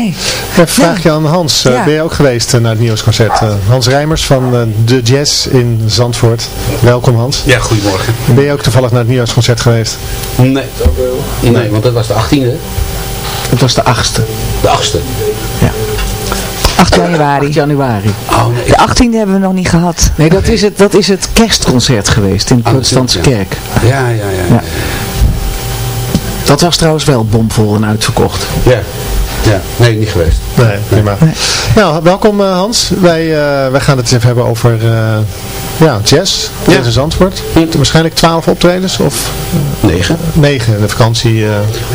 Even vraag je aan Hans. Eh, Ja. Ben je ook geweest naar het nieuwsconcert? Eh, Hans Rijmers van eh, De Jazz in Zandvoort. Welkom Hans. Ja, goedemorgen. Ben je ook toevallig naar het nieuwsconcert geweest? Nee. Nee, want dat was de 18e. Het was de 8e. De 8e. 8 januari. 8 januari. Oh, nee. De 18e hebben we nog niet gehad. Nee, dat is het, dat is het kerstconcert geweest in de Oh, protestantse kerk. Ja, ja, ja. Ja. Dat was trouwens wel bomvol en uitverkocht. Ja. Ja, nee, niet geweest. Nee, prima. Nou, welkom eh, Hans. Wij, eh, wij gaan het even hebben over eh, ja, jazz. Jazz in Zandvoort. Waarschijnlijk twaalf optredens of Negen. negen. De vakantie.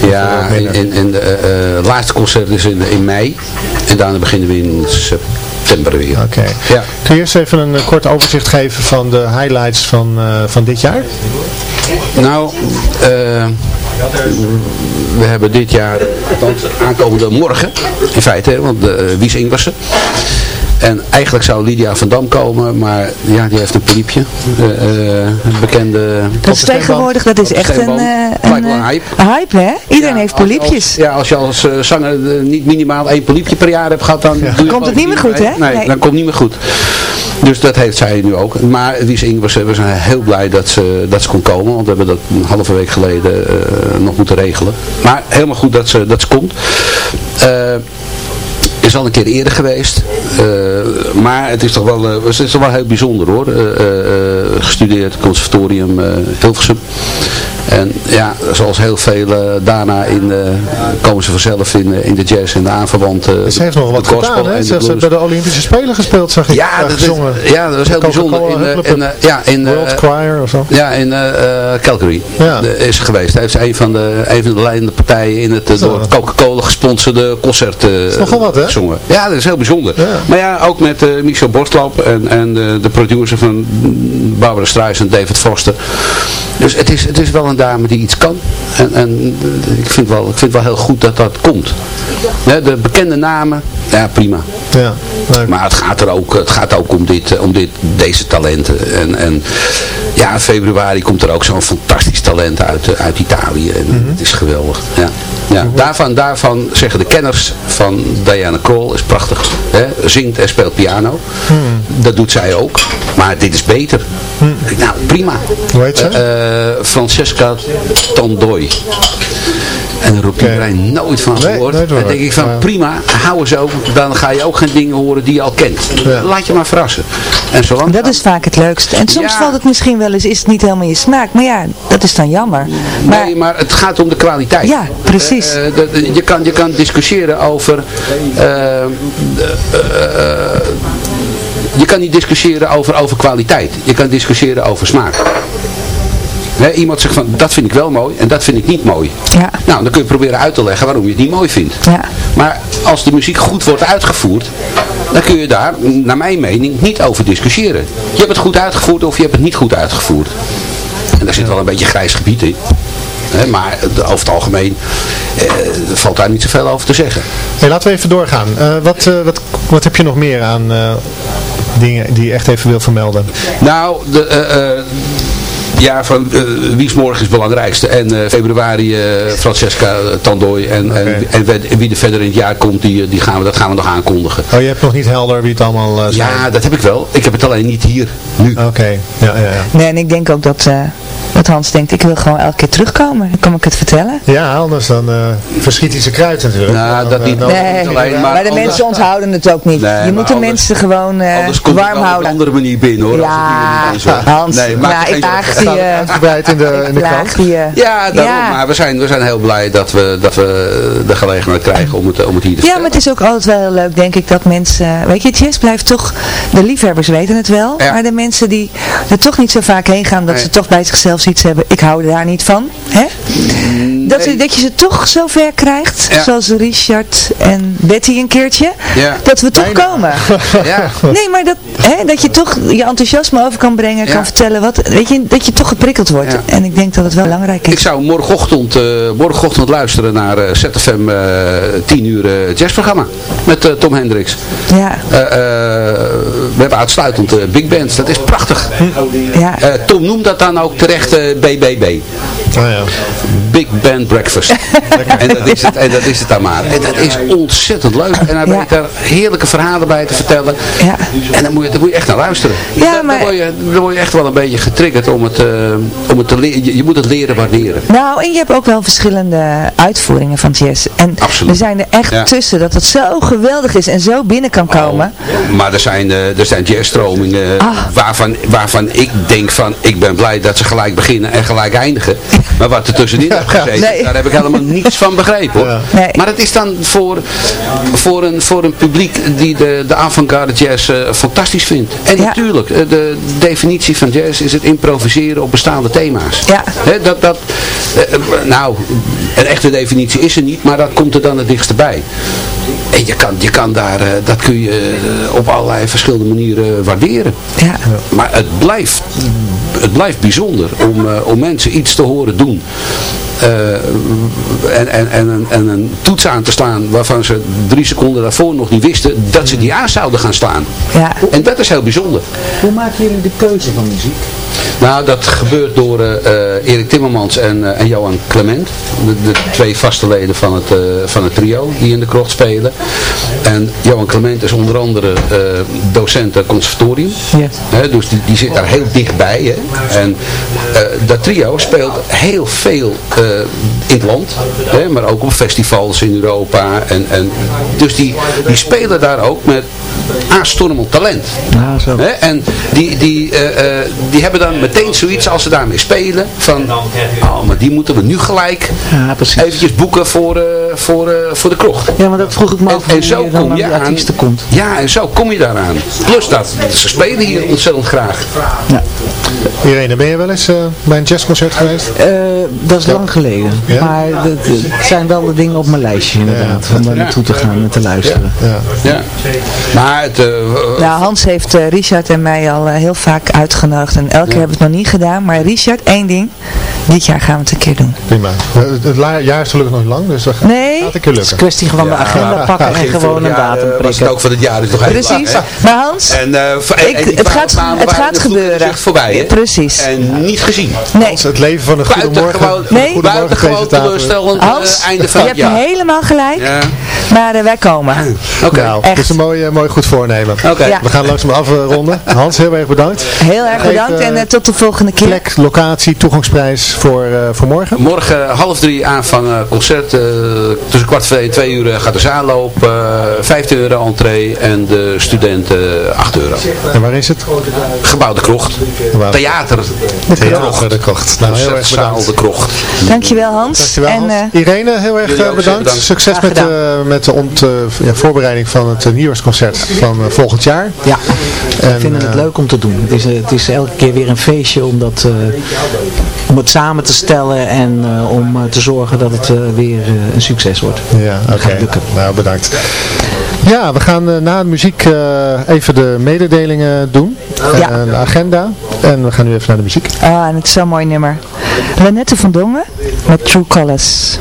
Ja, en, en, en de eh, laatste concert is in, in mei. En daarna beginnen we in september weer. Oké. Ja. Kun je eerst even een kort overzicht geven van de highlights van, van dit jaar? Nou, eh, we hebben dit jaar, aankomende morgen, in feite, want uh, Wies Ingwersen. En eigenlijk zou Lydia van Dam komen, maar ja, die heeft een poliepje. Uh, uh, een bekende... Dat is tegenwoordig, dat is echt een, uh, een, een hype. Een hype, hè? Iedereen ja, heeft poliepjes. Ja, als je als uh, zanger niet minimaal één poliepje per jaar hebt gehad, dan ja. doe je komt het niet meer goed, hè? Nee, nee, dan komt het niet meer goed. Dus dat heeft zij nu ook. Maar Wies Ingers, we zijn heel blij dat ze, dat ze kon komen. Want we hebben dat een halve week geleden uh, nog moeten regelen. Maar helemaal goed dat ze, dat ze komt. Uh, is al een keer eerder geweest. Eh, maar het is toch wel, eh, het is toch wel heel bijzonder hoor. Eh, gestudeerd, conservatorium Hilversum. En ja, zoals heel veel daarna in, komen ze vanzelf in, in de jazz en de aanverwante. Ze heeft nog wat gedaan, hè? Ze heeft bij de Olympische Spelen gespeeld, zag ik. Ja, dat is, gezongen. ja, dat was heel bijzonder. In, ja, in, World Choir of zo. Ja, in Calgary de- is ze geweest. Hij heeft een van de, een van de leidende partijen in het door Coca-Cola gesponsorde concert eh, nogal wat, hè? Gezongen. Ja, dat is heel bijzonder. Maar ja, ook met eh, Michel Borstlap en, en de, de producer van Barbara Streisand, David Foster. Dus het is, het is wel een dame die iets kan. En, en eh, ik, vind wel, ik vind wel heel goed dat dat komt. Hè, de bekende namen, ja prima. Ja, Maar het gaat er ook, het gaat ook om, dit, eh, om dit, deze talenten. En, en ja, in februari komt er ook zo'n fantastisch talent uit, eh, uit Italië. En Mhm. het is geweldig. Ja. Ja, daarvan, daarvan zeggen de kenners van Diana Kroll is prachtig. Hè? Zingt en speelt piano. Mhm. Dat doet zij ook. Maar dit is beter. Denk, Nou, prima. Hoe heet ze? Eh, Francesca Tandoi. En daar roept iedereen nooit van Nee, gehoord. nooit Dan denk ik van Ja. prima, hou eens over. Dan ga je ook geen dingen horen die je al kent. Laat je maar verrassen. En zolang Dat is vaak het leukste. En soms Ja. valt het misschien wel eens, is het niet helemaal je smaak. Maar ja, dat is dan jammer. Maar, Nee, maar het gaat om de kwaliteit. Ja, precies. Eh, eh, dat- je, kan, je kan discussiëren over... eh, eh, eh, je kan niet discussiëren over, over kwaliteit. Je kan discussiëren over smaak. Hè, iemand zegt van, dat vind ik wel mooi en dat vind ik niet mooi. Ja. Nou, dan kun je proberen uit te leggen waarom je het niet mooi vindt. Ja. Maar als de muziek goed wordt uitgevoerd, dan kun je daar, naar mijn mening, niet over discussiëren. Je hebt het goed uitgevoerd of je hebt het niet goed uitgevoerd. En daar zit wel een beetje grijs gebied in. Hè, maar over het algemeen eh, valt daar niet zoveel over te zeggen. Hey, laten we even doorgaan. Eh, wat, eh, wat, wat heb je nog meer aan eh, dingen die je echt even wil vermelden? Nou, de, ja, van eh, wie is morgen is het belangrijkste. En eh, februari eh, Francesca Tandooi. En, en, en, wie- wie er verder in het jaar komt, die, die gaan we, dat gaan we nog aankondigen. Oh, je hebt nog niet helder wie het allemaal zijn? Ja, dat heb ik wel. Ik heb het alleen niet hier, nu. Oké, ja, ja, ja. nee, en ik denk ook dat, eh, dat Hans denkt, ik wil gewoon elke keer terugkomen. Dan kan ik het vertellen. Ja, anders dan eh, verschiet hij zijn kruid natuurlijk. Nou, dat niet, Nee, niet alleen, maar, maar de anders- mensen onthouden het ook niet. Nee, je maar moet de anders- mensen gewoon eh, Anders komt het warm wel op een houden. andere manier binnen hoor. Ja, als het hier niet is, hoor. Hans, nee, maak ja, ik je. Uitgebreid in de, in de je. Ja, daarom. Ja. Maar we zijn, we zijn heel blij dat we, dat we de gelegenheid krijgen om het, om het hier te Ja, maar het is ook altijd wel heel leuk, denk ik, dat mensen... Weet je, jazz blijft toch... De liefhebbers weten het wel. Ja. Maar de mensen die er toch niet zo vaak heen gaan... Dat Nee. ze toch bij zichzelf iets hebben. Ik hou daar niet van. Hè? Dat, je- dat je ze toch zo ver krijgt. Ja. Zoals Richard en Betty een keertje. Ja. Dat we toch komen. Ja. Nee, maar dat, hè, dat je toch je enthousiasme over kan brengen. Kan vertellen. Wat, weet je, dat je toch geprikkeld wordt. En ik denk dat het wel belangrijk is. Ik zou morgenochtend, eh, morgenochtend luisteren naar ZFM eh 10 uur eh, jazzprogramma met eh, Tom Hendricks. Ja. We hebben uitsluitend big bands, dat is prachtig. Ja. Tom noemt dat dan ook terecht BBB. Oh, ja. Big Band Breakfast. en, dat is het, en dat is het dan maar. En dat is ontzettend leuk. En hij Ja. weet daar heerlijke verhalen bij te vertellen. Ja. En dan moet je, dan moet je echt naar luisteren. Ja, dan, maar- dan, word je, dan word je echt wel een beetje getriggerd om het, eh, om het te leren. Je, je moet het leren waarderen. Nou, en je hebt ook wel verschillende uitvoeringen van jazz. En Absoluut. we zijn er echt tussen dat het zo geweldig is en zo binnen kan komen. Maar er zijn, eh, er zijn jazzstromingen Ah. waarvan, waarvan ik denk van, ik ben blij dat ze gelijk beginnen en gelijk eindigen. Maar wat er tussenin heb gezeten, Nee. daar heb ik helemaal niets van begrepen hoor. Nee. Maar het is dan voor, voor, een, voor een publiek die de, de avant-garde jazz eh, fantastisch vindt. En Ja. natuurlijk, eh, de definitie van jazz is het improviseren op bestaande thema's. Ja. Hè, dat, dat, eh, nou, een echte definitie is er niet, maar dat komt er dan het dichtst bij. En je kan, je kan daar, eh, dat kun je op allerlei verschillende manieren waarderen. Ja. Maar het blijft, het blijft bijzonder om, eh, om mensen iets te horen doen. Eh, en, en, en, een- en een toets aan te slaan waarvan ze drie seconden daarvoor nog niet wisten dat ze die aan zouden gaan slaan. Ja. En dat is heel bijzonder. Hoe maken jullie de keuze van muziek? Nou, dat gebeurt door eh, eh, Erik Timmermans en, eh, en Johan Clement. De, de twee vaste leden van het, van het trio die in de krocht spelen. En Johan Clement is onder andere docent conservatorium. Ja. Dus die, die zit daar heel dichtbij. Hè. En dat trio speelt heel veel in het land. Hè, maar ook op festivals in Europa. En, en, dus die, die spelen daar ook met aanstormend talent. Ja, zo. Hè, en die, die, die hebben dan meteen zoiets als ze daarmee spelen. Van, oh, maar die moeten we nu gelijk Ja, precies. eventjes boeken voor, eh, voor, eh, voor de krocht. Ja, maar dat vroeg ik me af En hoe zo dan kom aan je die aan. artiesten komt. Ja, en zo kom je daaraan. Plus dat, ze spelen hier ontzettend graag. Irene, ben je wel eens eh, bij een jazzconcert geweest? Eh, dat is lang geleden. Ja? Maar het zijn wel de dingen op mijn lijstje inderdaad. Om daar naartoe te gaan en te luisteren. Ja. Ja. Maar het, eh, Nou, Hans heeft eh, Richard en mij al heel vaak uitgenodigd. En elke keer hebben we het nog niet gedaan. Maar Richard, één ding. Dit jaar gaan we het een keer doen. Prima. Eh, Het jaar is gelukkig nog niet lang, dus Nee. gaat een keer Het is lukken. een kwestie van de agenda pakken en gewoon een jaar, datum eh, was het prikken. ook van het jaar dus nog heel Precies. lang? Maar Hans, En, eh, Ik- en het 12 gaat- het gaat het gebeuren. voorbij, hè? Precies. En niet gezien. nee. Hans, het leven van een Buitengewoon, goedemorgen, Nee. buitengewoon teleurstellend Hans, eh, einde je van het hebt helemaal gelijk. Ja. Maar eh, wij komen. Oké. Nou, Echt. dat is een mooi, mooi goed voornemen. We gaan langzaam afronden. Hans, heel erg bedankt. Heel erg bedankt en tot de volgende keer. Plek, locatie, toegangsprijs voor, eh, voor morgen. Morgen half drie aanvang eh, concert. eh, tussen kwart voor één, twee uur eh, gaat de zaal open. eh 15 euro entree en de studenten eh, 8 euro. En waar is het? Gebouw de Krocht. Theater. Theater de Krocht. Nou, heel erg bedankt. de Krocht. Dankjewel Hans. Dankjewel en, Hans. eh, Irene, heel erg eh, bedankt. bedankt. Succes met, de met de ont, eh, ja, voorbereiding van het uh, nieuwjaarsconcert van eh, volgend jaar. Ja, En, we vinden het eh, leuk om te doen. Het is, eh, het is elke keer weer een feestje om, dat, eh, om het samen te stellen en eh, om eh, te zorgen dat het eh, weer eh, een succes wordt. Ja, oké. gaat lukken. Nou, bedankt. Ja, we gaan na de muziek eh, even de mededelingen doen. Ja. En de agenda. En we gaan nu even naar de muziek. Ah, en het is zo'n mooi nummer. Renette van Dongen met True Colors.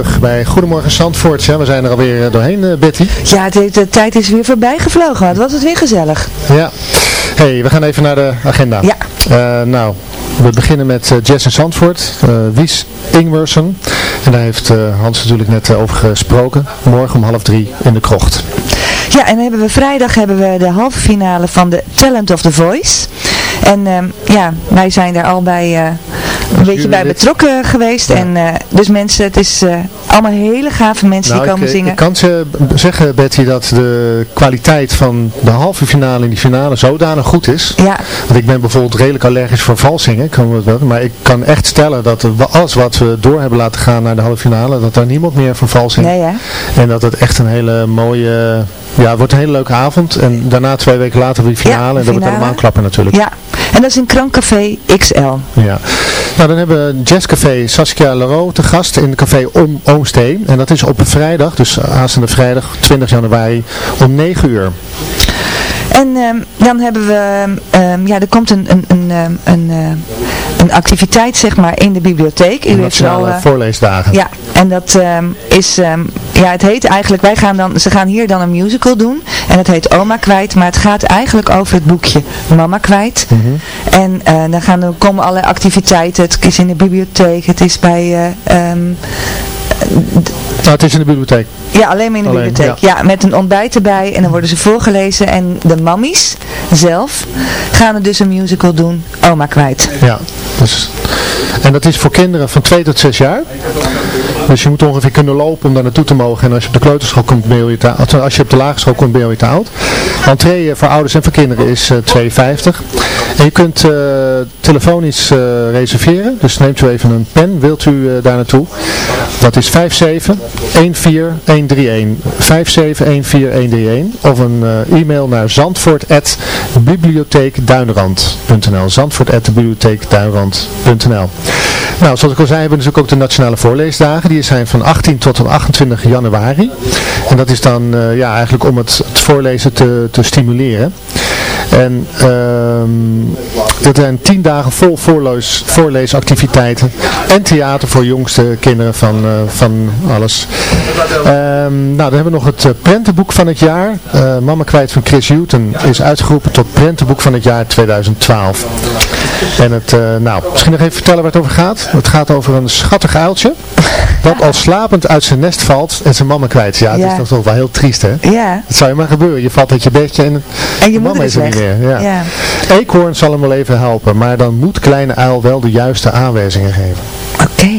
Terug bij Goedemorgen Zandvoort. Ja, we zijn er alweer eh, doorheen, eh, Betty. Ja, de, de tijd is weer voorbij gevlogen. Wat was het weer gezellig. Ja. hey, we gaan even naar de agenda. Ja. Eh, nou, we beginnen met uh, in Zandvoort. Wies Ingwersen. En daar heeft Hans natuurlijk net over gesproken. Morgen om half drie in de krocht. Ja, en hebben we vrijdag hebben we de halve finale van de Talent of the Voice. En ehm, ja, wij zijn daar al bij een beetje bij betrokken geweest. En eh, dus mensen, het is eh, allemaal hele gave mensen die Nou, komen ik, zingen. ik kan ze zeggen, Betty, dat de kwaliteit van de halve finale en die finale zodanig goed is. Ja. Want ik ben bijvoorbeeld redelijk allergisch voor wel, maar ik kan echt stellen dat alles wat we door hebben laten gaan naar de halve finale, dat daar niemand meer van vals zingt. Nee, hè? En dat het echt een hele mooie, ja, het wordt een hele leuke avond. En daarna twee weken later weer finale. Ja, en dat wordt finale. helemaal klappen natuurlijk. Ja, en dat is in Krankcafé XL. Ja. Nou, dan hebben we Jazzcafé Saskia Leroux te gast in het café Om En dat is op vrijdag, dus aanstaande vrijdag 20 januari om 9 uur. En ehm, dan hebben we, ehm, ja, er komt een, een, een, ehm, een, eh, een activiteit zeg maar in de bibliotheek. U heeft wel, eh, voorleesdagen. Ja, en dat is, ja het heet eigenlijk, wij gaan dan, ze gaan hier dan een musical doen. En het heet Oma Kwijt, maar het gaat eigenlijk over het boekje Mama Kwijt. Mhm. En eh, dan gaan er komen allerlei activiteiten, het is in de bibliotheek, het is bij... Nou, het is in de bibliotheek. ja, alleen maar in de Alleen, bibliotheek. Ja. met een ontbijt erbij en dan worden ze voorgelezen. En de mammies zelf gaan er dus een musical doen, Oma Kwijt. Ja, dus, en dat is voor kinderen van 2 tot 6 jaar. Dus je moet ongeveer kunnen lopen om daar naartoe te mogen. En als je op de kleuterschool komt, ben je te. Als je op de lagere school komt, ben je te oud. Entree eh, voor ouders en voor kinderen is eh 2,50. En je kunt eh, telefonisch eh, reserveren. Dus neemt u even een pen, wilt u eh, daar naartoe. Dat is 5714131. 5714131. Of een eh, e-mail naar zandvoort.bibliotheekduinrand.nl Zandvoort.bibliotheekduinrand.nl Nou, zoals ik al zei, hebben we natuurlijk ook de Nationale Voorleesdagen. Die zijn van 18 tot en 28 januari. En dat is dan eh, ja, eigenlijk om het, het voorlezen te, te stimuleren. En er zijn tien dagen vol voorlees, voorleesactiviteiten en theater voor jongste kinderen van, eh, van alles. Ehm, nou, dan hebben we nog het eh, prentenboek van het jaar. Mama kwijt van Chris Houghton is uitgeroepen tot prentenboek van het jaar 2012. En het, eh, nou, misschien nog even vertellen waar het over gaat. Het gaat over een schattig uiltje dat al slapend uit zijn nest valt en zijn mama kwijt. Ja, Ja. dat is toch wel heel triest hè? Ja. Dat zou je maar gebeuren. Je valt uit je bedje en, En je mama is er niet meer. Ja. Ja. Eekhoorn zal hem wel even helpen, maar dan moet kleine uil wel de juiste aanwijzingen geven. Oké.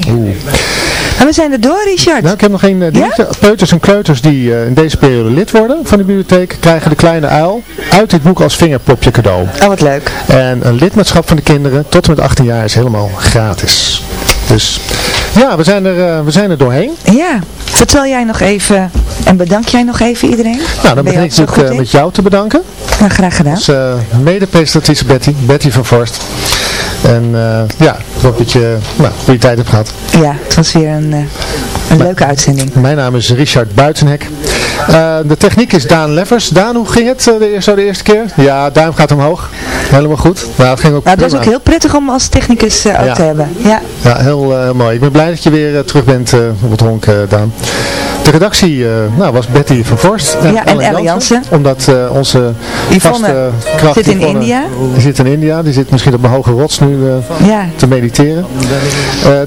En we zijn er door, Richard. Nou, ik heb nog uh, dingetje. Peuters en kleuters die eh, in deze periode lid worden van de bibliotheek, krijgen de kleine uil uit dit boek als vingerpopje cadeau. Oh, wat leuk. En een lidmaatschap van de kinderen tot en met 18 jaar is helemaal gratis. Dus ja, we zijn er, eh, we zijn er doorheen. Ja. Vertel jij nog even en bedank jij nog even iedereen? Nou, dan Ben ik natuurlijk eh, met jou te bedanken. Nou, graag gedaan. Uh, mede-presentatrice Betty, Betty van Forst. En eh, ja, ik hoop dat je nou, goede tijd hebt gehad. Ja, het was weer een, eh, een leuke uitzending. Mijn naam is Richard Buitenhek. Eh, de techniek is Daan Leffers. Daan, hoe ging het de, zo de eerste keer? Ja, duim gaat omhoog. Helemaal goed. Nou, het ging ook Nou, was prima. ook heel prettig om als technicus ook Ja. te hebben. Ja. Ja, heel mooi. Ik ben blij dat je weer terug bent op het honk, Daan. De redactie eh, nou, was Betty van Vorst Ja, en Elle Jansen. Omdat eh, onze vaste kracht zit in Yvonne, India. Die zit in India. Die zit misschien op een hoge rots nu eh, Ja. te mediteren.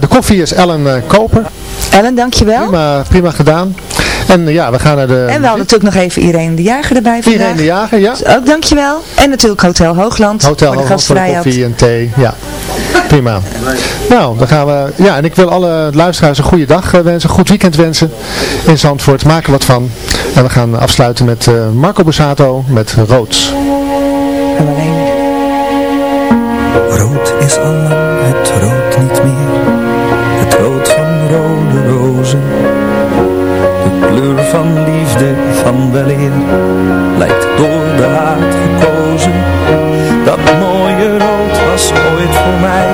De koffie is Ellen Koper. Ellen, dankjewel. Prima, prima gedaan. En eh, ja, we gaan naar de... En we hadden natuurlijk nog even Irene de Jager erbij vandaag. Irene de Jager, ja. Dus ook dankjewel. En natuurlijk Hotel Hoogland. Hotel Hoogland voor de koffie en thee. Ja, prima. Nou, dan gaan we... Ja, en ik wil alle luisteraars een goede dag eh, wensen. Een goed weekend wensen in Zandvoort. Maak er wat van. En we gaan afsluiten met eh, Marco Bussato met Roods. Rood is al van liefde, van weleer, lijkt door de haat gekozen. Dat mooie rood was ooit voor mij,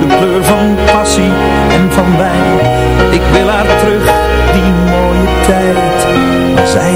de kleur van passie en van wijn. Ik wil haar terug, die mooie tijd, maar zij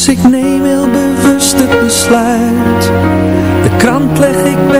Dus ik neem heel bewust het besluit. De krant leg ik weg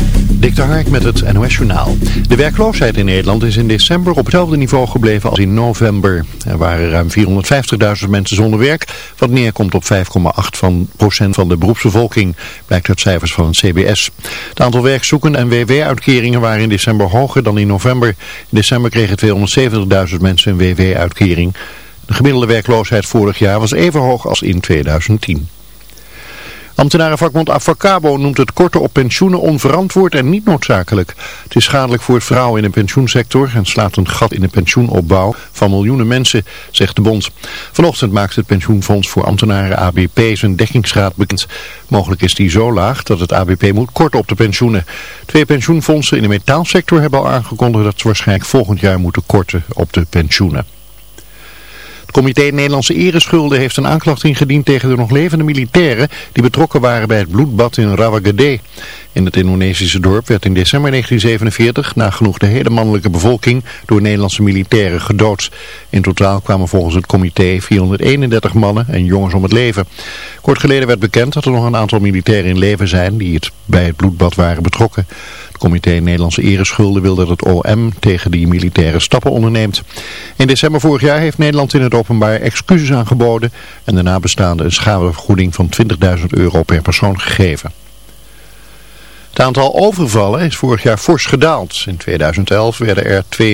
Dik de Hark met het NOS Journaal. De werkloosheid in Nederland is in december op hetzelfde niveau gebleven als in november. Er waren ruim 450.000 mensen zonder werk, wat neerkomt op 5,8 van procent van de beroepsbevolking, blijkt uit cijfers van het CBS. Het aantal werkzoeken en WW-uitkeringen waren in december hoger dan in november. In december kregen 270.000 mensen een WW-uitkering. De gemiddelde werkloosheid vorig jaar was even hoog als in 2010. Ambtenarenvakbond Avacabo noemt het korten op pensioenen onverantwoord en niet noodzakelijk. Het is schadelijk voor vrouwen in de pensioensector en slaat een gat in de pensioenopbouw van miljoenen mensen, zegt de bond. Vanochtend maakt het pensioenfonds voor ambtenaren ABP zijn dekkingsgraad bekend. Mogelijk is die zo laag dat het ABP moet korten op de pensioenen. Twee pensioenfondsen in de metaalsector hebben al aangekondigd dat ze waarschijnlijk volgend jaar moeten korten op de pensioenen. Het comité Nederlandse Ereschulden heeft een aanklacht ingediend tegen de nog levende militairen die betrokken waren bij het bloedbad in Rawagede. In het Indonesische dorp werd in december 1947 nagenoeg de hele mannelijke bevolking door Nederlandse militairen gedood. In totaal kwamen volgens het comité 431 mannen en jongens om het leven. Kort geleden werd bekend dat er nog een aantal militairen in leven zijn die het bij het bloedbad waren betrokken. Comité Nederlandse Ereschulden wil dat het OM tegen die militaire stappen onderneemt. In december vorig jaar heeft Nederland in het openbaar excuses aangeboden en de nabestaanden een schadevergoeding van 20.000 euro per persoon gegeven. Het aantal overvallen is vorig jaar fors gedaald. In 2011 werden er twee